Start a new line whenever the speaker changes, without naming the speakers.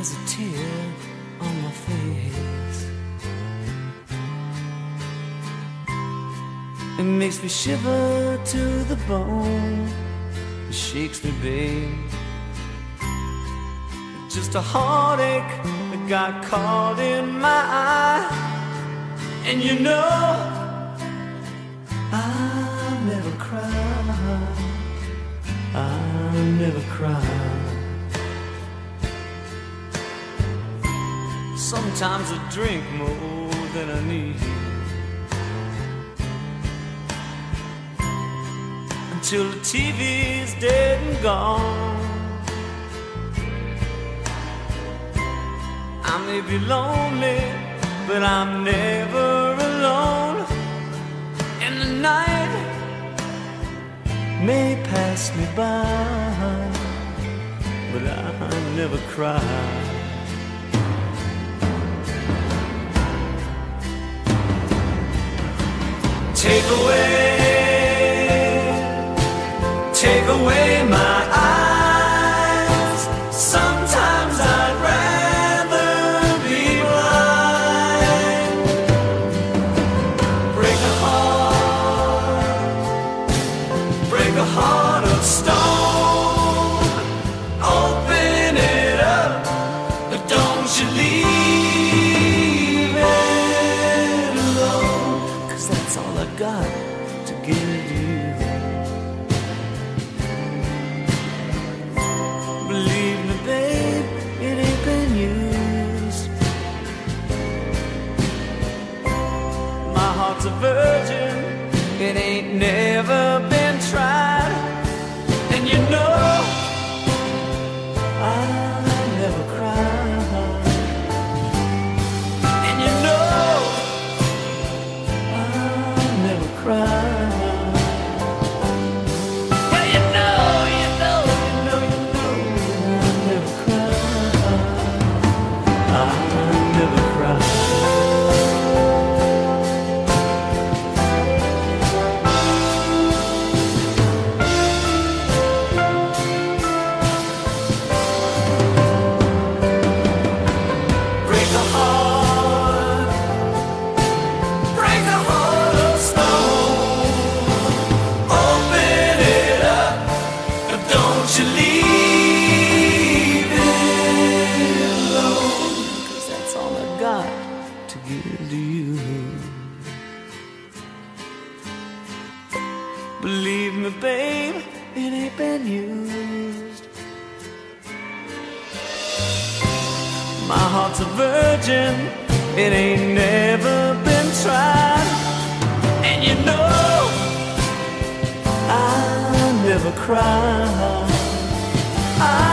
there's a tear on my face. It makes me shiver to the bone. It shakes me, babe. Just a heartache that got caught in my eye. And you know, I never cry. I never cry. Sometimes I drink more than I need. Until the TV's dead and gone. I may be lonely, but I'm never alone. And the night may pass me by, but I never cry. Take away, take away my got to give you. Believe me, babe, it ain't been used. My heart's a virgin, it ain't never Believe me, babe, it ain't been used. My heart's a virgin, it ain't never been tried. And you know, I never cry. I